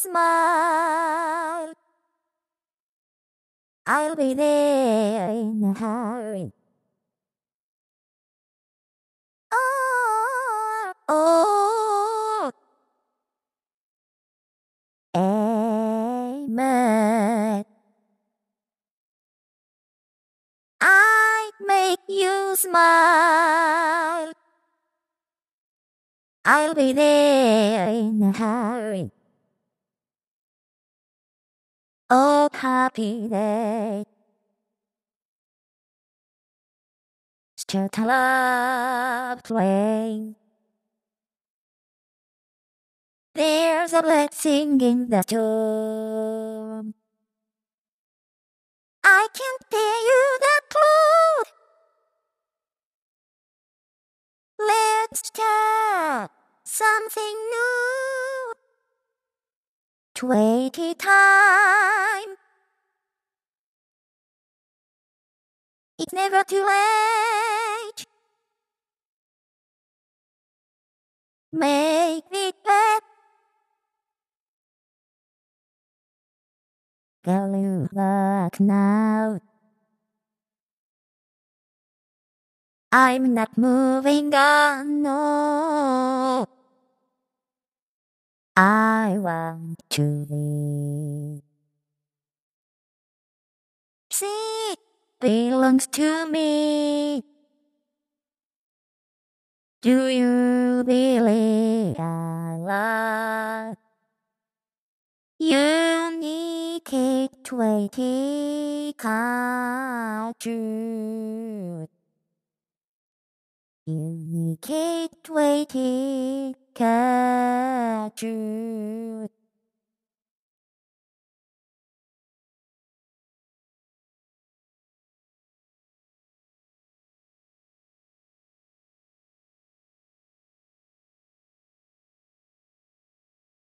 smile. I'll be there in a hurry. Oh, oh, amen. I make you smile. I'll be there in a hurry. Oh, happy day. Still love playing. There's a blessing in the storm. I can't pay you the clothes. Let's start something new. Twenty time. It's never too late. Make it better. Go luck now. I'm not moving on, no. I want to live. See, belongs to me. Do you believe I love? Unique twenty culture. Unique twenty culture.